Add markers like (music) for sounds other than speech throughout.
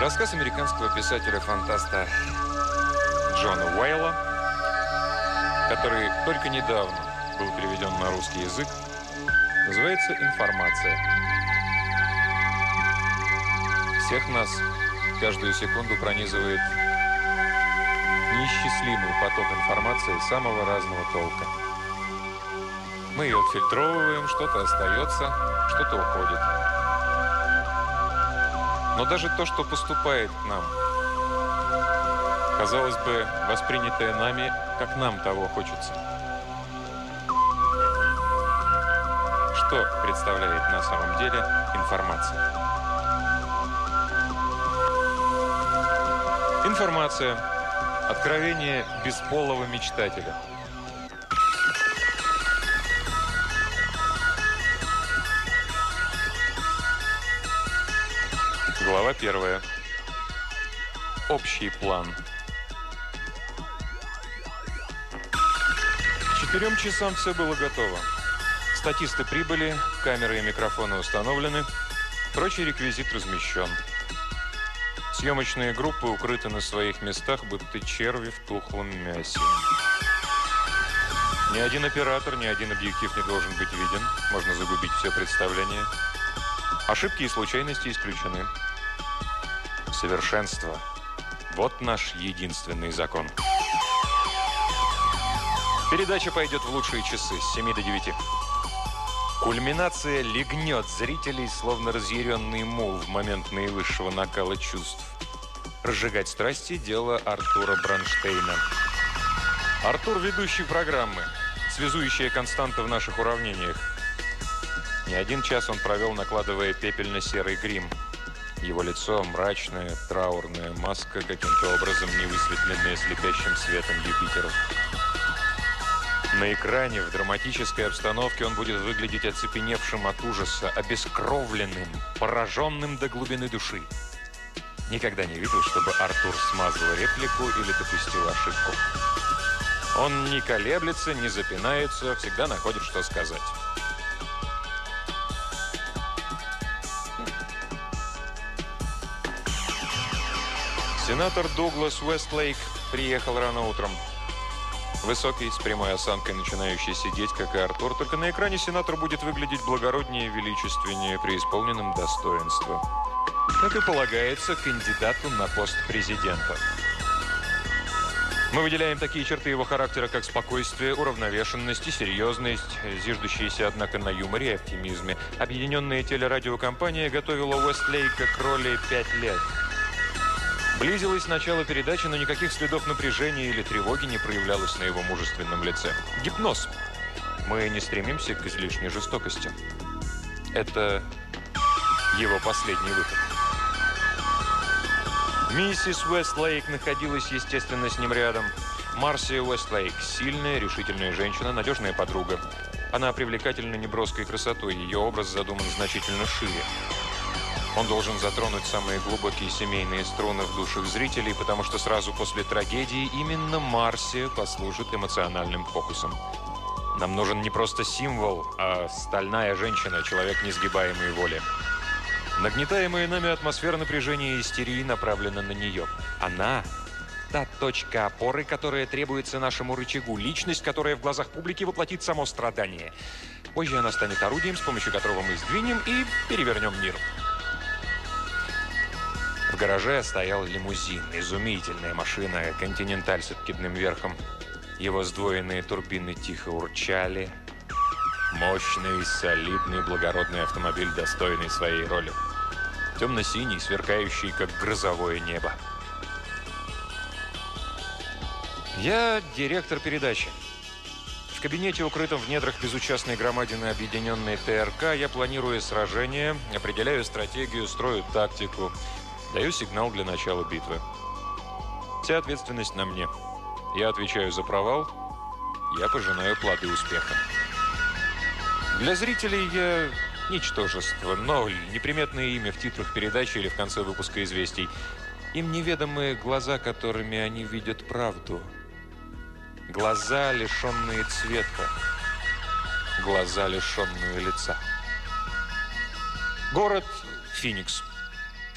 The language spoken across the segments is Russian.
Рассказ американского писателя-фантаста Джона Уайла, который только недавно был переведен на русский язык, называется «Информация». Всех нас каждую секунду пронизывает неисчислимый поток информации самого разного толка. Мы ее отфильтровываем, что-то остается, что-то уходит. Но даже то, что поступает к нам, казалось бы, воспринятое нами, как нам того хочется. Что представляет на самом деле информация? Информация. Откровение бесполого мечтателя. Первая. Общий план. Четырем часам все было готово. Статисты прибыли, камеры и микрофоны установлены, прочий реквизит размещен. Съемочные группы укрыты на своих местах, будто черви в тухлом мясе. Ни один оператор, ни один объектив не должен быть виден. Можно загубить все представление. Ошибки и случайности исключены. Совершенство. Вот наш единственный закон. Передача пойдет в лучшие часы с 7 до 9. Кульминация легнет зрителей, словно разъяренный мул в момент наивысшего накала чувств. Разжигать страсти – дело Артура Бронштейна. Артур – ведущий программы, связующая константа в наших уравнениях. Не один час он провел, накладывая пепельно-серый грим – его лицо – мрачная, траурная маска, каким-то образом не высветленная слепящим светом Юпитеров. На экране, в драматической обстановке он будет выглядеть оцепеневшим от ужаса, обескровленным, пораженным до глубины души. Никогда не видел, чтобы Артур смазал реплику или допустил ошибку. Он не колеблется, не запинается, всегда находит, что сказать. Сенатор Дуглас Уэстлейк приехал рано утром. Высокий, с прямой осанкой, начинающий сидеть, как и Артур, только на экране сенатор будет выглядеть благороднее величественнее, преисполненным достоинства. Как и полагается кандидату на пост президента. Мы выделяем такие черты его характера, как спокойствие, уравновешенность и серьезность, зиждущиеся, однако, на юморе и оптимизме. Объединенная телерадиокомпания готовила Уэстлейка к роли пять лет – Близилось начало передачи, но никаких следов напряжения или тревоги не проявлялось на его мужественном лице. Гипноз. Мы не стремимся к излишней жестокости. Это его последний выход. Миссис Уэстлейк находилась, естественно, с ним рядом. Марсия Уэстлейк – сильная, решительная женщина, надежная подруга. Она привлекательна неброской красотой, ее образ задуман значительно шире. Он должен затронуть самые глубокие семейные струны в душах зрителей, потому что сразу после трагедии именно Марсия послужит эмоциональным фокусом. Нам нужен не просто символ, а стальная женщина, человек несгибаемой воли. Нагнетаемая нами атмосфера напряжения и истерии направлена на нее. Она – та точка опоры, которая требуется нашему рычагу, личность, которая в глазах публики воплотит само страдание. Позже она станет орудием, с помощью которого мы сдвинем и перевернем мир. В гараже стоял лимузин, изумительная машина, континенталь с откидным верхом. Его сдвоенные турбины тихо урчали. Мощный, солидный, благородный автомобиль, достойный своей роли. Темно-синий, сверкающий, как грозовое небо. Я директор передачи. В кабинете, укрытом в недрах безучастной громадины объединенной ТРК, я планирую сражение, определяю стратегию, строю тактику – Даю сигнал для начала битвы. Вся ответственность на мне. Я отвечаю за провал, я пожинаю плоды успеха. Для зрителей я ничтожество, ноль, неприметное имя в титрах передачи или в конце выпуска известий. Им неведомы глаза, которыми они видят правду. Глаза, лишенные цвета. Глаза, лишенные лица. Город Феникс.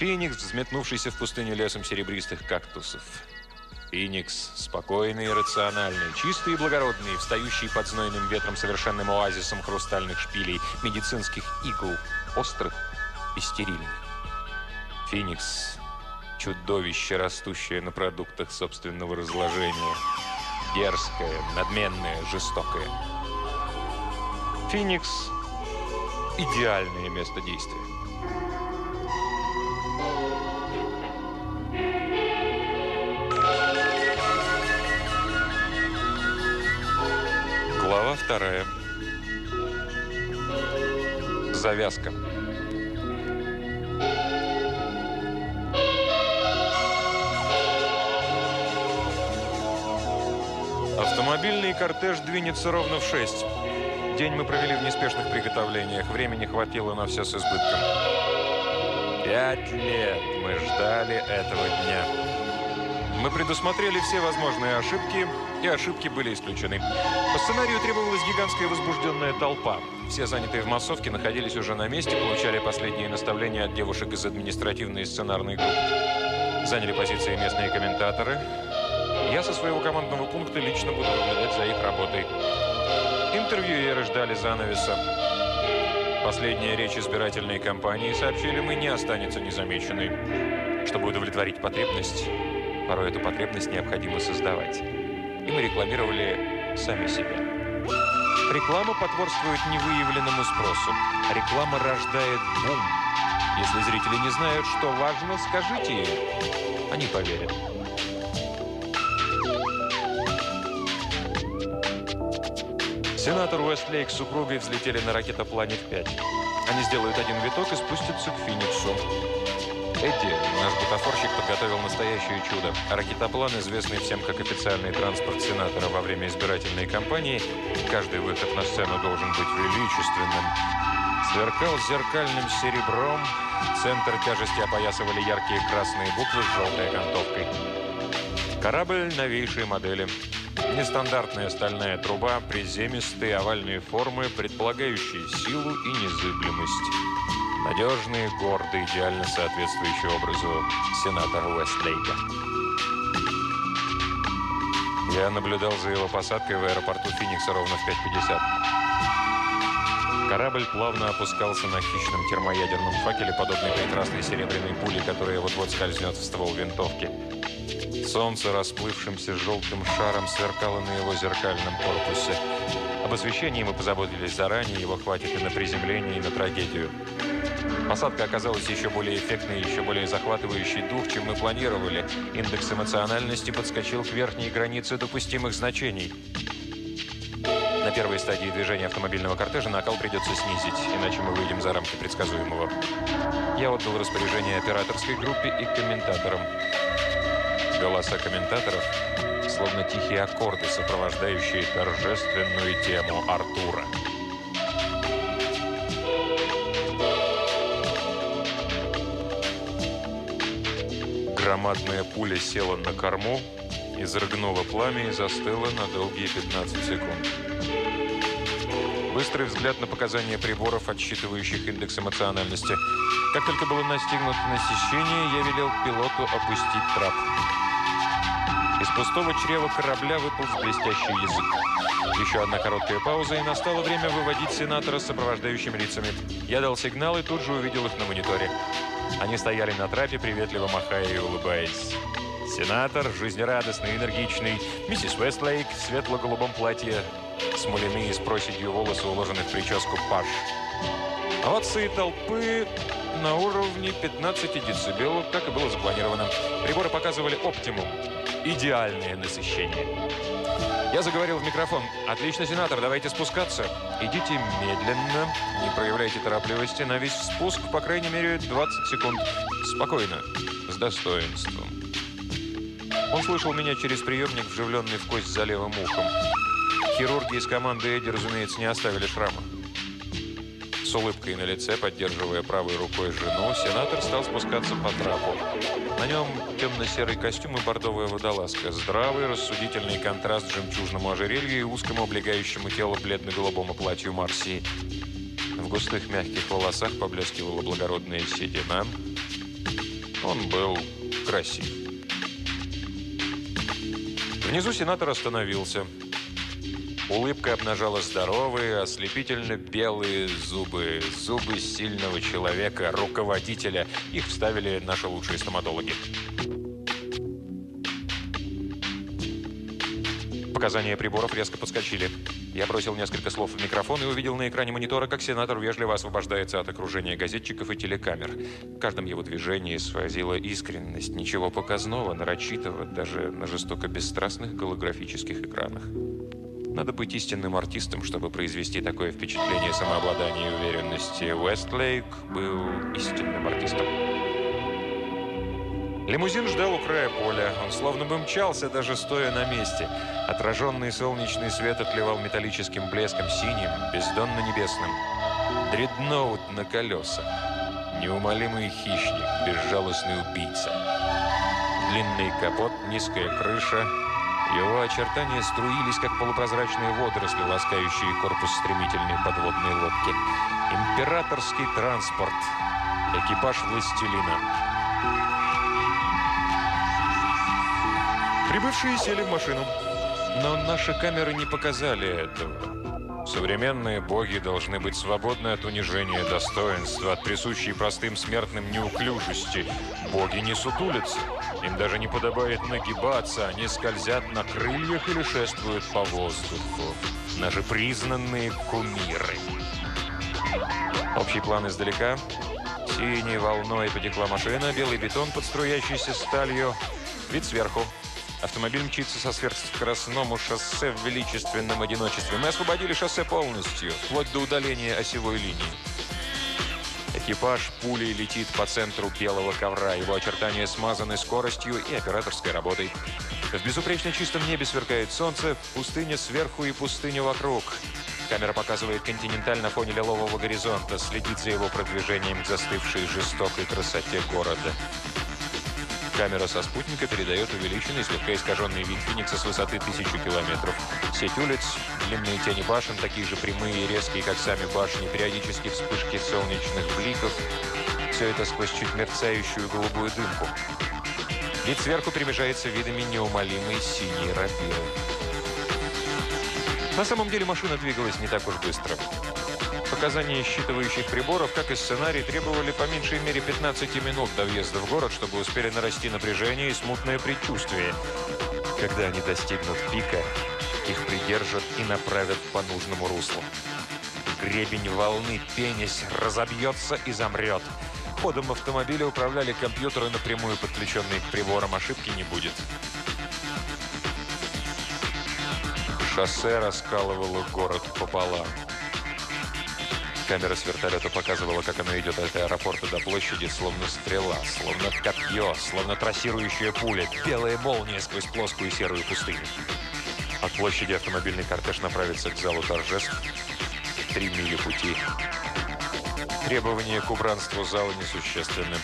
Феникс, взметнувшийся в пустыню лесом серебристых кактусов. Феникс, спокойный и рациональный, чистый и благородный, встающий под знойным ветром совершенным оазисом хрустальных шпилей, медицинских игл, острых и стерильных. Феникс – чудовище, растущее на продуктах собственного разложения. Дерзкое, надменное, жестокое. Феникс – идеальное место действия. Глава вторая. Завязка. Автомобильный кортеж двинется ровно в 6. День мы провели в неспешных приготовлениях. Времени хватило на все с избытком. Пять лет мы ждали этого дня. Мы предусмотрели все возможные ошибки, и ошибки были исключены. По сценарию требовалась гигантская возбужденная толпа. Все занятые в массовке находились уже на месте, получали последние наставления от девушек из административной и сценарной группы. Заняли позиции местные комментаторы. Я со своего командного пункта лично буду наблюдать за их работой. Интервьюеры ждали занавеса. Последняя речь избирательной кампании, сообщили мы, не останется незамеченной. Чтобы удовлетворить потребность, Порой эту потребность необходимо создавать. И мы рекламировали сами себя. Реклама потворствует невыявленному спросу. Реклама рождает бум. Если зрители не знают, что важно, скажите им. Они поверят. Сенатор Уэстлейк с супругой взлетели на ракетоплане в 5. Они сделают один виток и спустятся к Фениксу. Эдди, наш бутафорщик, подготовил настоящее чудо. Ракетоплан, известный всем как официальный транспорт сенатора во время избирательной кампании, каждый выход на сцену должен быть величественным, сверкал зеркальным серебром, центр тяжести опоясывали яркие красные буквы с желтой окантовкой. Корабль новейшей модели. Нестандартная стальная труба, приземистые овальные формы, предполагающие силу и незыблемость. Надежный, гордый, идеально соответствующий образу сенатора Уэстлейка. Я наблюдал за его посадкой в аэропорту Феникса ровно в 5.50. Корабль плавно опускался на хищном термоядерном факеле, подобной прекрасной серебряной пуле, которая вот-вот скользнет в ствол винтовки. Солнце расплывшимся желтым шаром сверкало на его зеркальном корпусе. Об освещении мы позаботились заранее, его хватит и на приземление, и на трагедию. Посадка оказалась еще более эффектной и еще более захватывающей дух, чем мы планировали. Индекс эмоциональности подскочил к верхней границе допустимых значений. На первой стадии движения автомобильного кортежа накал придется снизить, иначе мы выйдем за рамки предсказуемого. Я отдал распоряжение операторской группе и комментаторам. Голоса комментаторов словно тихие аккорды, сопровождающие торжественную тему Артура. Громадная пуля села на корму, изрыгнула пламя и застыла на долгие 15 секунд. Быстрый взгляд на показания приборов, отсчитывающих индекс эмоциональности. Как только было настигнуто насыщение, я велел пилоту опустить трап. Из пустого чрева корабля выполз блестящий язык. Еще одна короткая пауза, и настало время выводить сенатора с сопровождающими лицами. Я дал сигнал и тут же увидел их на мониторе. Они стояли на трапе, приветливо махая и улыбаясь. Сенатор, жизнерадостный, энергичный, миссис Вестлейк в светло-голубом платье, смоляные с проседью волосы, уложенные в прическу паш. Овации толпы на уровне 15 децибелов, как и было запланировано. Приборы показывали оптимум. Идеальное насыщение. Я заговорил в микрофон. «Отлично, сенатор, давайте спускаться. Идите медленно, не проявляйте торопливости. На весь спуск, по крайней мере, 20 секунд. Спокойно, с достоинством». Он слышал меня через приемник, вживленный в кость за левым ухом. Хирурги из команды Эдди, разумеется, не оставили шрама. С улыбкой на лице, поддерживая правой рукой жену, сенатор стал спускаться по трапу. На нем темно-серый костюм и бордовая водолазка. Здравый, рассудительный контраст жемчужному ожерелью и узкому облегающему тело бледно-голубому платью Марсии. В густых мягких волосах поблескивала благородная седина. Он был красив. Внизу сенатор остановился. Улыбка обнажала здоровые, ослепительно белые зубы. Зубы сильного человека, руководителя. Их вставили наши лучшие стоматологи. Показания приборов резко подскочили. Я бросил несколько слов в микрофон и увидел на экране монитора, как сенатор вежливо освобождается от окружения газетчиков и телекамер. В каждом его движении свозила искренность, ничего показного, нарочитого, даже на жестоко бесстрастных голографических экранах. Надо быть истинным артистом, чтобы произвести такое впечатление самообладания и уверенности. Уэстлейк был истинным артистом. Лимузин ждал у края поля. Он словно бы мчался, даже стоя на месте. Отраженный солнечный свет отливал металлическим блеском синим, бездонно-небесным. Дредноут на колесах. Неумолимый хищник, безжалостный убийца. Длинный капот, низкая крыша. Его очертания струились, как полупрозрачные водоросли, ласкающие корпус стремительной подводной лодки. Императорский транспорт. Экипаж властелина. Прибывшие сели в машину. Но наши камеры не показали этого. Современные боги должны быть свободны от унижения достоинства, от присущей простым смертным неуклюжести. Боги не сутулятся. Им даже не подобает нагибаться, они скользят на крыльях или шествуют по воздуху. Наши признанные кумиры. Общий план издалека. Синей волной потекла машина, белый бетон под струящейся сталью. Вид сверху. Автомобиль мчится со сверхскоростному шоссе в величественном одиночестве. Мы освободили шоссе полностью, вплоть до удаления осевой линии. Экипаж пулей летит по центру белого ковра. Его очертания смазаны скоростью и операторской работой. В безупречно чистом небе сверкает солнце, пустыня сверху и пустыня вокруг. Камера показывает континенталь на фоне лилового горизонта, следит за его продвижением к застывшей жестокой красоте города. Камера со спутника передает увеличенный, слегка искаженный вид Феникса с высоты тысячи километров. Сеть улиц, длинные тени башен, такие же прямые и резкие, как сами башни, периодически вспышки солнечных бликов. Все это сквозь чуть мерцающую голубую дымку. Вид сверху приближается видами неумолимой синей рапиры. На самом деле машина двигалась не так уж быстро. Показания считывающих приборов, как и сценарий, требовали по меньшей мере 15 минут до въезда в город, чтобы успели нарасти напряжение и смутное предчувствие. Когда они достигнут пика, их придержат и направят по нужному руслу. Гребень волны, пенясь, разобьется и замрет. Ходом автомобиля управляли компьютеры, напрямую подключенные к приборам. Ошибки не будет. Шоссе раскалывало город пополам. Камера с вертолета показывала, как она идет от аэропорта до площади, словно стрела, словно копье, словно трассирующая пуля, белая молния сквозь плоскую серую пустыню. От площади автомобильный кортеж направится к залу торжеств. Три мили пути. Требования к убранству зала несущественны.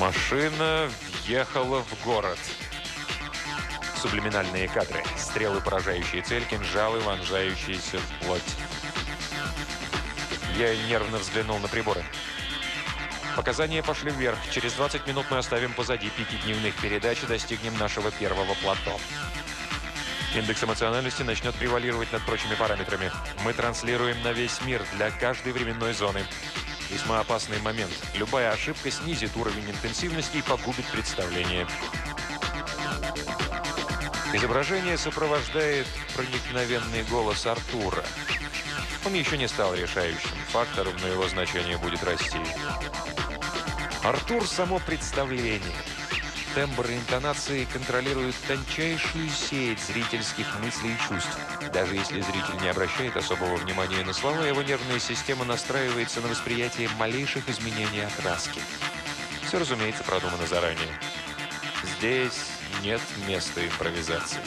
Машина въехала в город. Сублиминальные кадры. Стрелы, поражающие цель, кинжалы, вонжающиеся в плоть. Я нервно взглянул на приборы. Показания пошли вверх. Через 20 минут мы оставим позади пики дневных передач и достигнем нашего первого плато. Индекс эмоциональности начнет превалировать над прочими параметрами. Мы транслируем на весь мир для каждой временной зоны. Весьма опасный момент. Любая ошибка снизит уровень интенсивности и погубит представление. Изображение сопровождает проникновенный голос Артура. Он еще не стал решающим фактором, но его значение будет расти. Артур – само представление. Тембр и интонации контролируют тончайшую сеть зрительских мыслей и чувств. Даже если зритель не обращает особого внимания на слова, его нервная система настраивается на восприятие малейших изменений окраски. Все, разумеется, продумано заранее. Здесь нет места импровизации.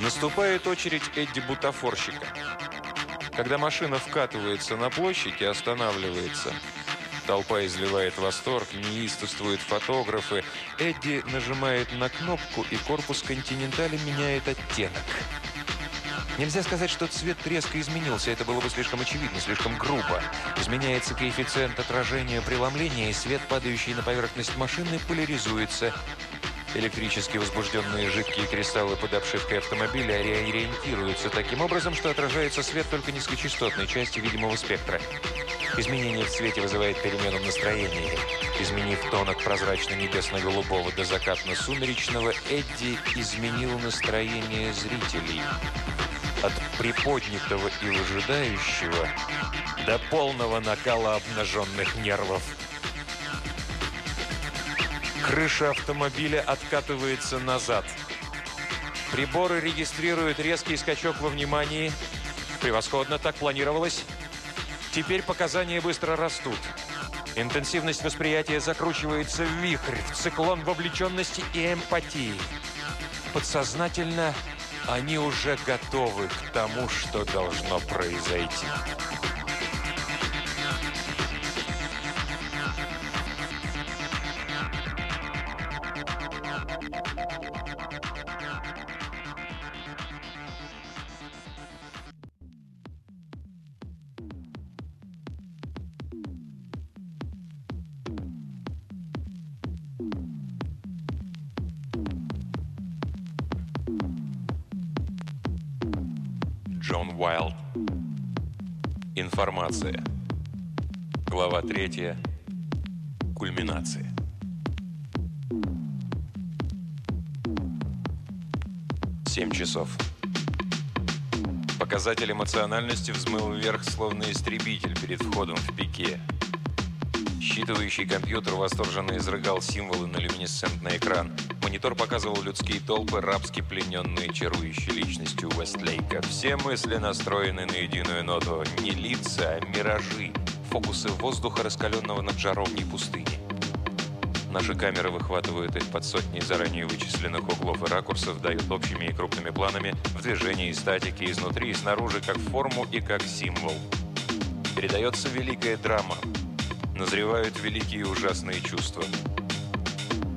Наступает очередь Эдди Бутафорщика. Когда машина вкатывается на площадь и останавливается, толпа изливает восторг, неистовствуют фотографы. Эдди нажимает на кнопку, и корпус «Континентали» меняет оттенок. Нельзя сказать, что цвет резко изменился, это было бы слишком очевидно, слишком грубо. Изменяется коэффициент отражения преломления, и свет, падающий на поверхность машины, поляризуется. Электрически возбужденные жидкие кристаллы под обшивкой автомобиля ориентируются таким образом, что отражается свет только низкочастотной части видимого спектра. Изменение в цвете вызывает перемену в настроении. Изменив тон от прозрачно-небесно-голубого до закатно-сумеречного, Эдди изменил настроение зрителей. От приподнятого и выжидающего до полного накала обнаженных нервов. Крыша автомобиля откатывается назад. Приборы регистрируют резкий скачок во внимании. Превосходно, так планировалось. Теперь показания быстро растут. Интенсивность восприятия закручивается в вихрь, в циклон вовлеченности и эмпатии. Подсознательно они уже готовы к тому, что должно произойти. Информация. Глава третья. Кульминация. Семь часов. Показатель эмоциональности взмыл вверх, словно истребитель перед входом в пике. Считывающий компьютер восторженно изрыгал символы на люминесцентный экран. Монитор показывал людские толпы, рабски плененные чарующей личностью Вестлейка. Все мысли настроены на единую ноту. Не лица, а миражи. Фокусы воздуха, раскаленного над жаровней пустыни. Наши камеры выхватывают их под сотни заранее вычисленных углов и ракурсов, дают общими и крупными планами в движении и статике изнутри и снаружи как форму и как символ. Передается великая драма – назревают великие ужасные чувства.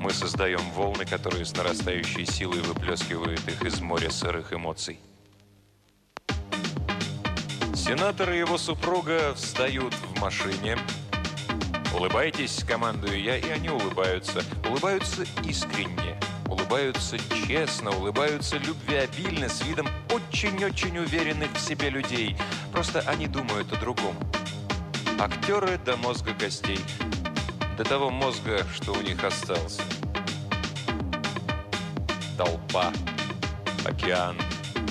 Мы создаем волны, которые с нарастающей силой выплескивают их из моря сырых эмоций. Сенатор и его супруга встают в машине. «Улыбайтесь», — командую я, и они улыбаются. Улыбаются искренне, улыбаются честно, улыбаются любвеобильно, с видом очень-очень уверенных в себе людей. Просто они думают о другом. Актеры до мозга костей. До того мозга, что у них остался. Толпа. Океан.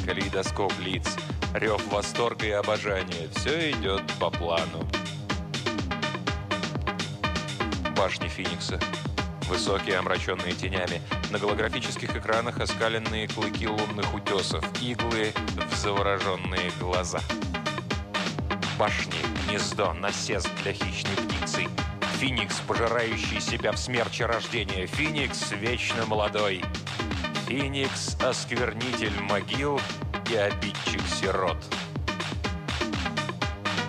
Калейдоскоп лиц. Рев восторга и обожания. Все идет по плану. Башни Феникса. Высокие, омраченные тенями. На голографических экранах оскаленные клыки лунных утесов. Иглы в завороженные глаза. Башни, гнездо, насест для хищной птицы. Феникс, пожирающий себя в смерче рождения. Феникс, вечно молодой. Феникс, осквернитель могил и обидчик сирот.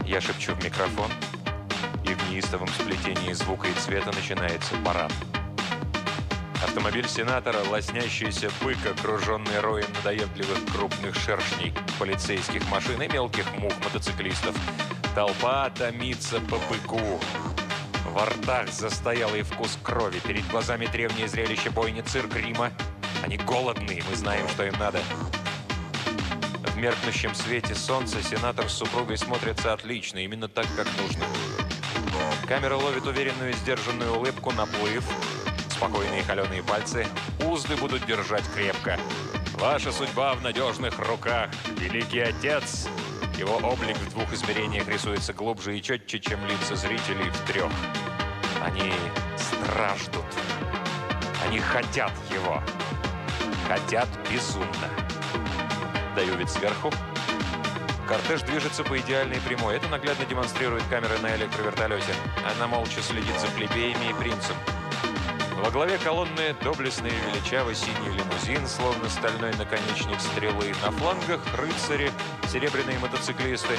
Я шепчу в микрофон, и в неистовом сплетении звука и цвета начинается парад. Автомобиль сенатора, лоснящийся бык, окруженный роем надоедливых крупных шершней, полицейских машин и мелких мух мотоциклистов. Толпа томится по быку. Во ртах застоялый вкус крови. Перед глазами древнее зрелище бойни цирк Рима. Они голодные, мы знаем, что им надо. В меркнущем свете солнца сенатор с супругой смотрятся отлично, именно так, как нужно. Камера ловит уверенную сдержанную улыбку, наплыв, спокойные холеные пальцы. Узды будут держать крепко. Ваша судьба в надежных руках. Великий Отец. Его облик в двух измерениях рисуется глубже и четче, чем лица зрителей в трех. Они страждут. Они хотят его. Хотят безумно. Даю вид сверху. Кортеж движется по идеальной прямой. Это наглядно демонстрирует камеры на электровертолете. Она молча следит за плебеями и принцем. Во главе колонны доблестный величавый синий лимузин, словно стальной наконечник стрелы. На флангах рыцари, серебряные мотоциклисты.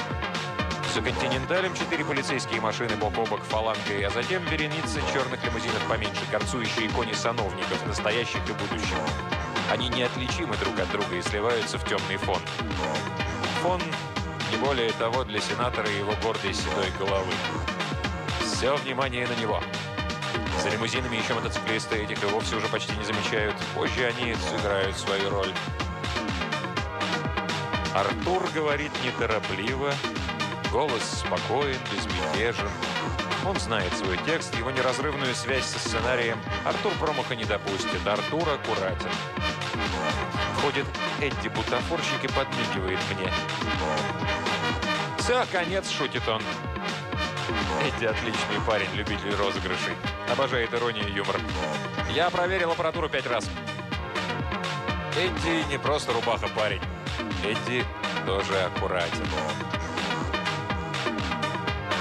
За континенталем четыре полицейские машины бок о бок фалангой, а затем вереницы черных лимузинов поменьше, горцующие кони сановников, настоящих и будущих. Они неотличимы друг от друга и сливаются в темный фон. Фон не более того для сенатора и его гордой седой головы. Все внимание на него. За лимузинами еще мотоциклисты этих и вовсе уже почти не замечают. Позже они сыграют свою роль. Артур говорит неторопливо, голос спокоен, безмятежен. Он знает свой текст, его неразрывную связь со сценарием. Артур промаха не допустит, Артур аккуратен. Входит Эдди бутафорщик и подмигивает мне. «Все, конец», — шутит он. Эдди отличный парень, любитель розыгрышей. Обожает иронию и юмор. Я проверил аппаратуру пять раз. Эдди не просто рубаха парень. Эдди тоже аккуратен.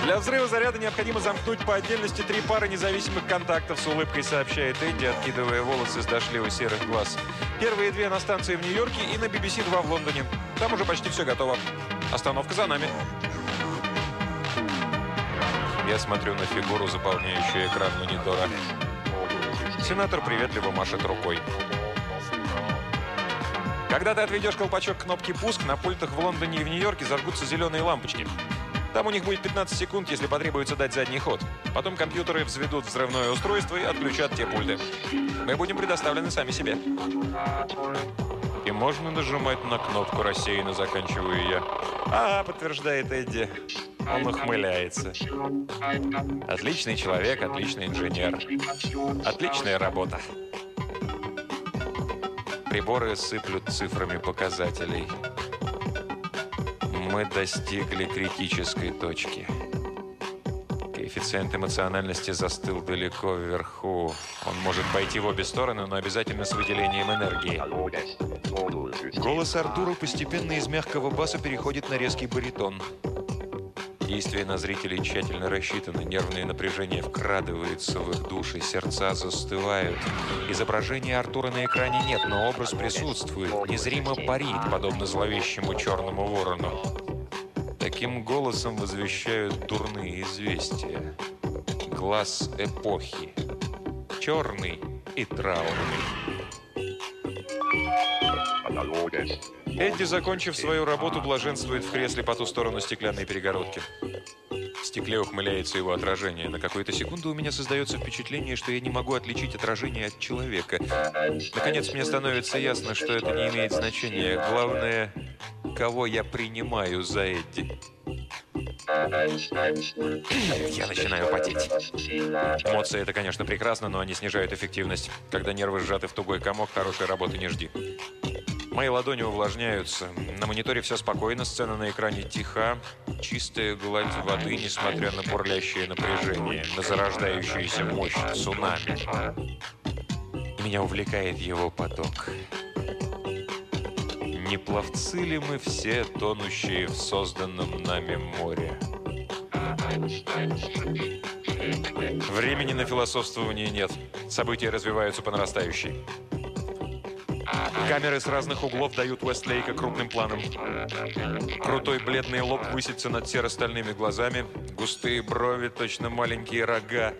Для взрыва заряда необходимо замкнуть по отдельности три пары независимых контактов, с улыбкой сообщает Эдди, откидывая волосы с дошливо серых глаз. Первые две на станции в Нью-Йорке и на BBC-2 в Лондоне. Там уже почти все готово. Остановка за нами. Я смотрю на фигуру, заполняющую экран монитора. Сенатор приветливо машет рукой. Когда ты отведешь колпачок кнопки «Пуск», на пультах в Лондоне и в Нью-Йорке зажгутся зеленые лампочки. Там у них будет 15 секунд, если потребуется дать задний ход. Потом компьютеры взведут взрывное устройство и отключат те пульты. Мы будем предоставлены сами себе. И можно нажимать на кнопку «Рассеянно», заканчиваю я. «А, подтверждает Эдди. Он ухмыляется. Отличный человек, отличный инженер. Отличная работа. Приборы сыплют цифрами показателей. Мы достигли критической точки. Коэффициент эмоциональности застыл далеко вверху. Он может пойти в обе стороны, но обязательно с выделением энергии. Голос Артура постепенно из мягкого баса переходит на резкий баритон. Действия на зрителей тщательно рассчитаны, нервное напряжение вкрадывается в их души, сердца застывают. Изображения Артура на экране нет, но образ присутствует, незримо парит, подобно зловещему черному ворону. Таким голосом возвещают дурные известия. Глаз эпохи. Черный и траурный. Эдди, закончив свою работу, блаженствует в кресле по ту сторону стеклянной перегородки. В стекле ухмыляется его отражение. На какую-то секунду у меня создается впечатление, что я не могу отличить отражение от человека. Наконец, мне становится ясно, что это не имеет значения. Главное, кого я принимаю за Эдди. (clears throat) Я начинаю потеть. Эмоции – это, конечно, прекрасно, но они снижают эффективность. Когда нервы сжаты в тугой комок, хорошей работы не жди. Мои ладони увлажняются. На мониторе все спокойно, сцена на экране тиха. Чистая гладь воды, несмотря на бурлящее напряжение, на зарождающуюся мощь цунами. Меня увлекает его поток. Не пловцы ли мы все, тонущие в созданном нами море? Времени на философствование нет. События развиваются по нарастающей. Камеры с разных углов дают Уэстлейка крупным планом. Крутой бледный лоб высится над серо-стальными глазами, густые брови, точно маленькие рога,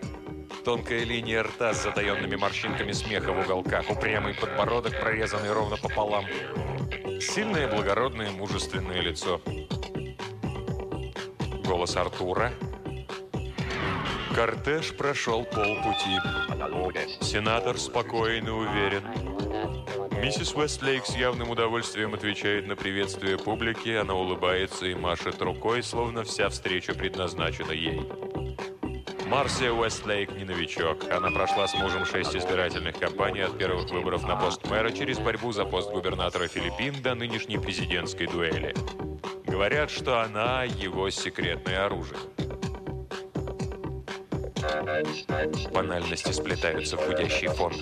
тонкая линия рта с затаенными морщинками смеха в уголках, упрямый подбородок, прорезанный ровно пополам. Сильное, благородное, мужественное лицо. Голос Артура. Кортеж прошел полпути. Сенатор спокоен и уверен. Миссис Уэстлейк с явным удовольствием отвечает на приветствие публики. Она улыбается и машет рукой, словно вся встреча предназначена ей. Марсия Уэстлейк не новичок. Она прошла с мужем шесть избирательных кампаний от первых выборов на пост мэра через борьбу за пост губернатора Филиппин до нынешней президентской дуэли. Говорят, что она его секретное оружие. Банальности сплетаются в гудящий фон.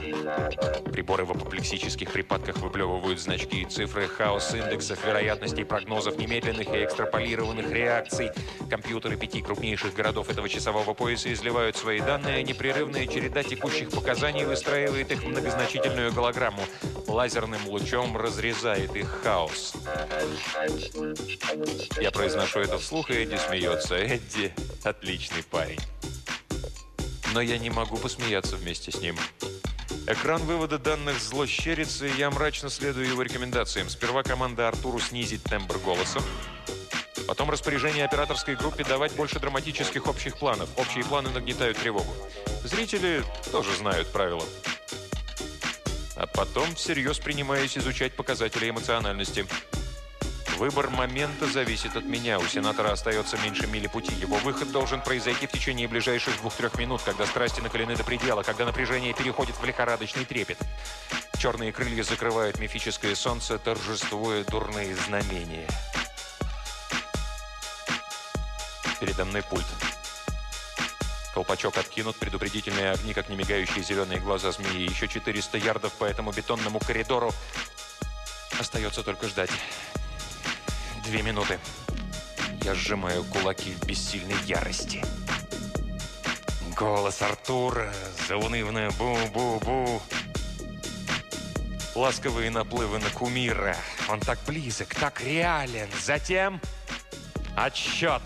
Приборы в апоплексических припадках выплевывают значки и цифры, хаос индексов, вероятностей, прогнозов, немедленных и экстраполированных реакций. Компьютеры пяти крупнейших городов этого часового пояса изливают свои данные, а непрерывная череда текущих показаний выстраивает их в многозначительную голограмму. Лазерным лучом разрезает их хаос. Я произношу это вслух, и Эдди смеется. Эдди – отличный парень но я не могу посмеяться вместе с ним. Экран вывода данных зло щерится, и я мрачно следую его рекомендациям. Сперва команда Артуру снизить тембр голоса. Потом распоряжение операторской группе давать больше драматических общих планов. Общие планы нагнетают тревогу. Зрители тоже знают правила. А потом всерьез принимаюсь изучать показатели эмоциональности. Выбор момента зависит от меня. У сенатора остается меньше мили пути. Его выход должен произойти в течение ближайших двух-трех минут, когда страсти накалены до предела, когда напряжение переходит в лихорадочный трепет. Черные крылья закрывают мифическое солнце, торжествуя дурные знамения. Передо мной пульт. Колпачок откинут, предупредительные огни, как немигающие зеленые глаза змеи. Еще 400 ярдов по этому бетонному коридору. Остается только ждать. Две минуты. Я сжимаю кулаки в бессильной ярости. Голос Артура, заунывное бу-бу-бу. Ласковые наплывы на кумира. Он так близок, так реален. Затем отсчет.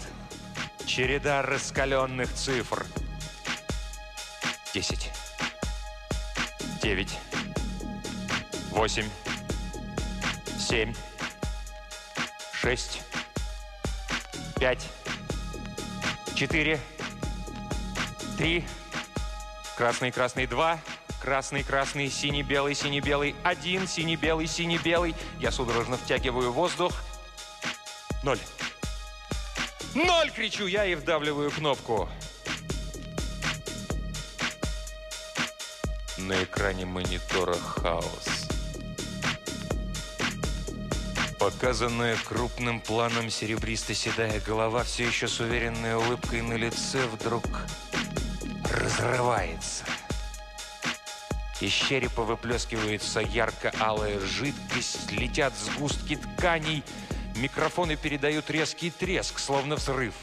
Череда раскаленных цифр. Десять. Девять. Восемь. Семь шесть, пять, четыре, три, красный, красный, два, красный, красный, синий, белый, синий, белый, один, синий, белый, синий, белый. Я судорожно втягиваю воздух. Ноль. Ноль, кричу я и вдавливаю кнопку. На экране монитора хаос. Показанная крупным планом серебристо-седая голова все еще с уверенной улыбкой на лице вдруг разрывается. Из черепа выплескивается ярко-алая жидкость, летят сгустки тканей, микрофоны передают резкий треск, словно взрыв.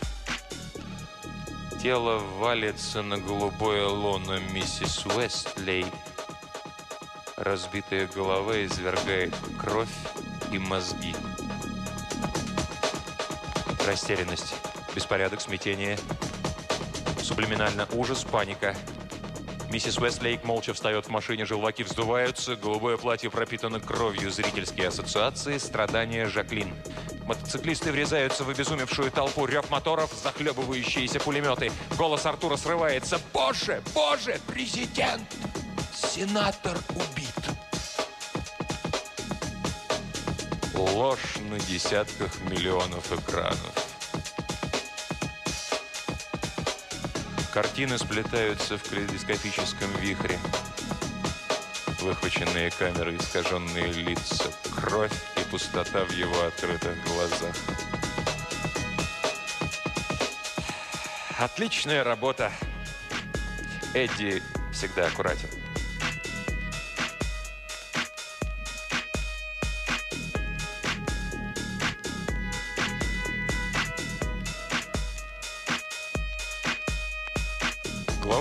Тело валится на голубое лоно миссис Уэстлей. Разбитая голова извергает кровь, и мозги. Растерянность, беспорядок, смятение. Сублиминально ужас, паника. Миссис Вестлейк молча встает в машине, желваки вздуваются, голубое платье пропитано кровью, зрительские ассоциации, страдания Жаклин. Мотоциклисты врезаются в обезумевшую толпу, рев моторов, захлебывающиеся пулеметы. Голос Артура срывается. «Боже! Боже! Президент! Сенатор убит!» Ложь на десятках миллионов экранов. Картины сплетаются в калейдоскопическом вихре. Выхваченные камеры, искаженные лица, кровь и пустота в его открытых глазах. Отличная работа. Эдди всегда аккуратен.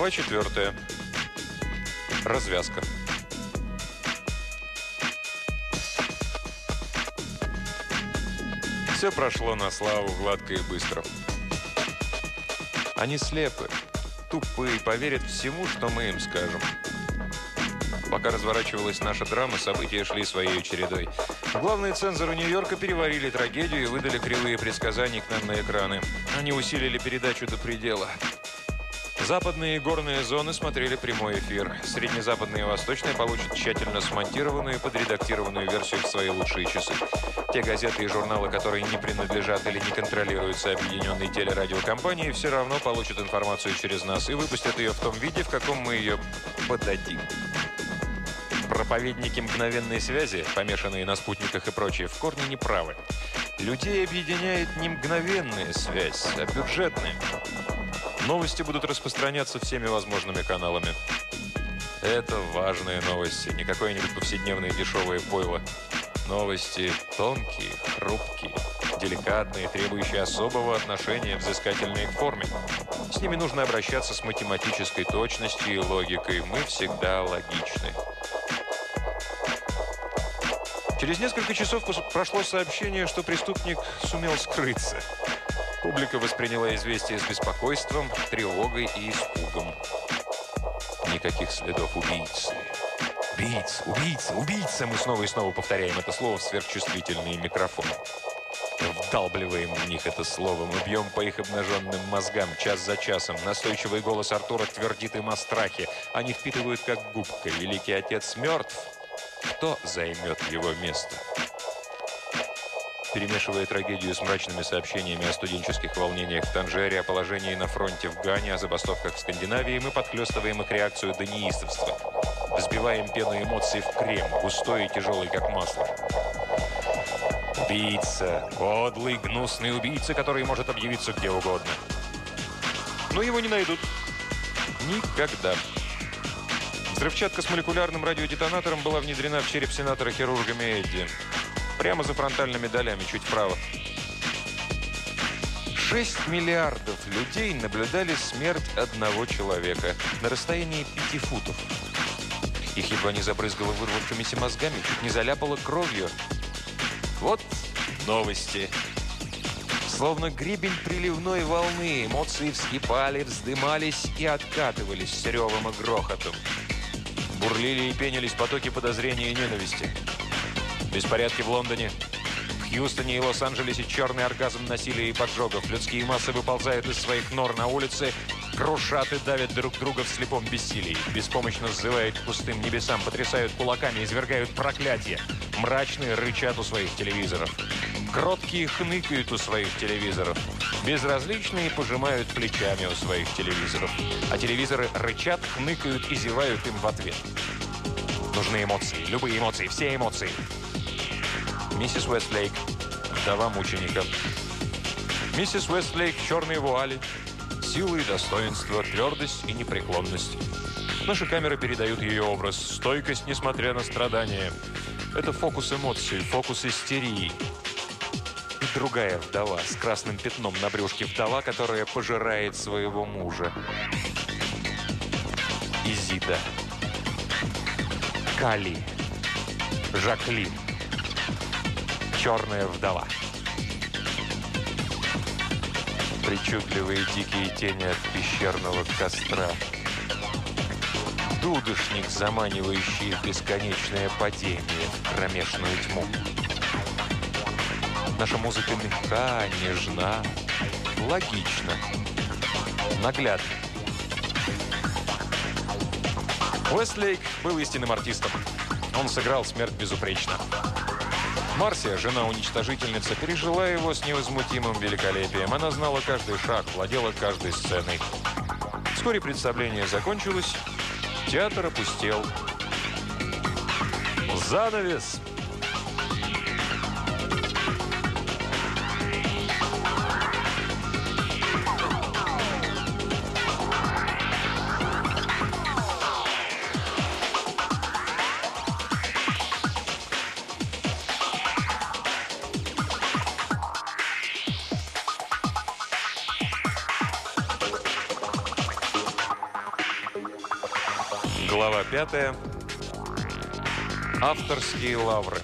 Глава четвертая. Развязка. Все прошло на славу гладко и быстро. Они слепы, тупые, поверят всему, что мы им скажем. Пока разворачивалась наша драма, события шли своей чередой. Главные цензоры Нью-Йорка переварили трагедию и выдали кривые предсказания к нам на экраны. Они усилили передачу до предела. Западные горные зоны смотрели прямой эфир. Среднезападные и восточные получат тщательно смонтированную и подредактированную версию в свои лучшие часы. Те газеты и журналы, которые не принадлежат или не контролируются объединенной телерадиокомпанией, все равно получат информацию через нас и выпустят ее в том виде, в каком мы ее подадим. Проповедники мгновенной связи, помешанные на спутниках и прочее, в корне неправы. Людей объединяет не мгновенная связь, а бюджетная. Новости будут распространяться всеми возможными каналами. Это важные новости, не какое-нибудь повседневное дешевое пойло. Новости тонкие, хрупкие, деликатные, требующие особого отношения, взыскательные к форме. С ними нужно обращаться с математической точностью и логикой. Мы всегда логичны. Через несколько часов прошло сообщение, что преступник сумел скрыться. Публика восприняла известие с беспокойством, тревогой и испугом. Никаких следов убийцы. Убийца, убийца, убийца! Мы снова и снова повторяем это слово в сверхчувствительные микрофоны. Вдалбливаем в них это слово. Мы бьем по их обнаженным мозгам час за часом. Настойчивый голос Артура твердит им о страхе. Они впитывают как губка. Великий отец мертв. Кто займет его место? Перемешивая трагедию с мрачными сообщениями о студенческих волнениях в Танжере, о положении на фронте в Гане, о забастовках в Скандинавии, мы подхлестываем их реакцию до неистовства. Взбиваем пену эмоций в крем, густой и тяжелый, как масло. Убийца. Подлый, гнусный убийца, который может объявиться где угодно. Но его не найдут. Никогда. Взрывчатка с молекулярным радиодетонатором была внедрена в череп сенатора-хирурга Медди. Прямо за фронтальными долями, чуть вправо. 6 миллиардов людей наблюдали смерть одного человека на расстоянии 5 футов. Их едва не забрызгало вырвавшимися мозгами, чуть не заляпало кровью. Вот новости. Словно гребень приливной волны, эмоции вскипали, вздымались и откатывались с ревом и грохотом. Бурлили и пенились потоки подозрения и ненависти. Беспорядки в Лондоне, в Хьюстоне и Лос-Анджелесе черный оргазм насилия и поджогов. Людские массы выползают из своих нор на улице, крушат и давят друг друга в слепом бессилии. Беспомощно взывают к пустым небесам, потрясают кулаками, извергают проклятия. Мрачные рычат у своих телевизоров. Кроткие хныкают у своих телевизоров. Безразличные пожимают плечами у своих телевизоров. А телевизоры рычат, хныкают и зевают им в ответ. Нужны эмоции, любые эмоции, все эмоции. Миссис Уэстлейк, вдова мученика. Миссис Уэстлейк в черной вуале. Сила и достоинство, твердость и непреклонность. Наши камеры передают ее образ. Стойкость, несмотря на страдания. Это фокус эмоций, фокус истерии. И другая вдова с красным пятном на брюшке. Вдова, которая пожирает своего мужа. Изида. Кали. Жаклин. Черная вдова. Причудливые дикие тени от пещерного костра. Дудошник, заманивающий в бесконечное падение, в кромешную тьму. Наша музыка мягка, нежна, логична, наглядна. Уэстлейк был истинным артистом. Он сыграл смерть безупречно. Марсия, жена-уничтожительница, пережила его с невозмутимым великолепием. Она знала каждый шаг, владела каждой сценой. Вскоре представление закончилось, театр опустел. Занавес! Глава 5. Авторские лавры.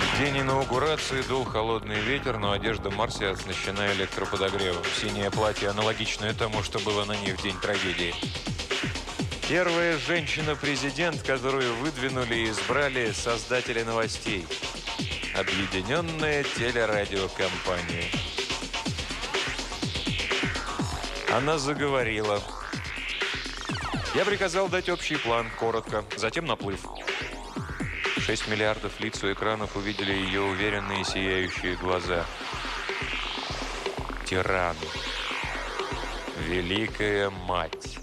В день инаугурации дул холодный ветер, но одежда Марси оснащена электроподогревом. Синее платье аналогичное тому, что было на ней в день трагедии. Первая женщина-президент, которую выдвинули и избрали создатели новостей. Объединенная телерадиокомпания. Она заговорила. Я приказал дать общий план, коротко, затем наплыв. 6 миллиардов лиц у экранов увидели ее уверенные сияющие глаза. Тиран. Великая мать.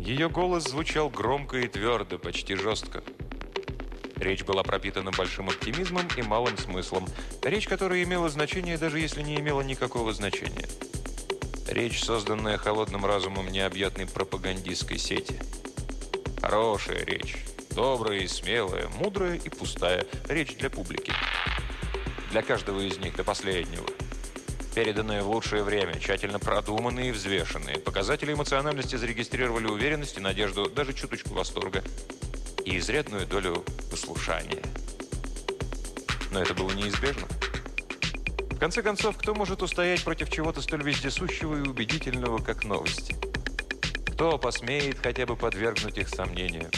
Ее голос звучал громко и твердо, почти жестко. Речь была пропитана большим оптимизмом и малым смыслом. Речь, которая имела значение, даже если не имела никакого значения. Речь, созданная холодным разумом необъятной пропагандистской сети. Хорошая речь. Добрая и смелая, мудрая и пустая. Речь для публики. Для каждого из них, до последнего. Переданная в лучшее время, тщательно продуманные и взвешенные. Показатели эмоциональности зарегистрировали уверенность и надежду, даже чуточку восторга и изрядную долю послушания. Но это было неизбежно. конце концов, кто может устоять против чего-то столь вездесущего и убедительного, как новости? Кто посмеет хотя бы подвергнуть их сомнению?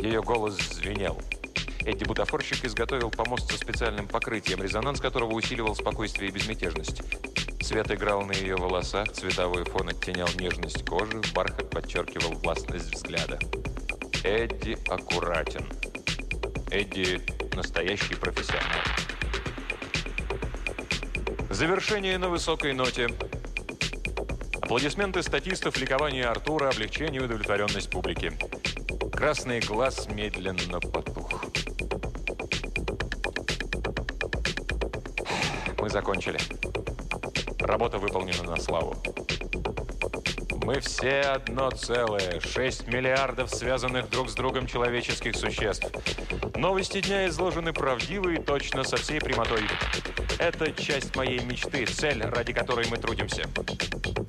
Ее голос звенел. Эдди Бутафорщик изготовил помост со специальным покрытием, резонанс которого усиливал спокойствие и безмятежность. Свет играл на ее волосах, цветовой фон оттенял нежность кожи, бархат подчеркивал властность взгляда. Эдди аккуратен. Эдди настоящий профессионал. Завершение на высокой ноте. Аплодисменты статистов, ликование Артура, облегчение и удовлетворенность публики. Красный глаз медленно потух. Мы закончили. Работа выполнена на славу. Мы все одно целое. 6 миллиардов связанных друг с другом человеческих существ. Новости дня изложены правдиво и точно, со всей прямотой. Это часть моей мечты, цель, ради которой мы трудимся.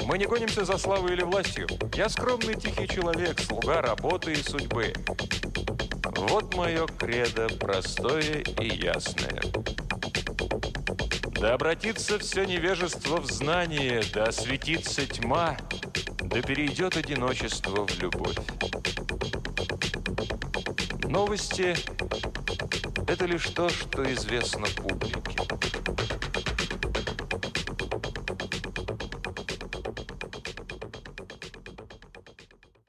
Мы не гонимся за славой или властью. Я скромный, тихий человек, слуга работы и судьбы. Вот мое кредо, простое и ясное. Да обратится все невежество в знание, да осветится тьма, да перейдет одиночество в любовь. Новости – это лишь то, что известно публике.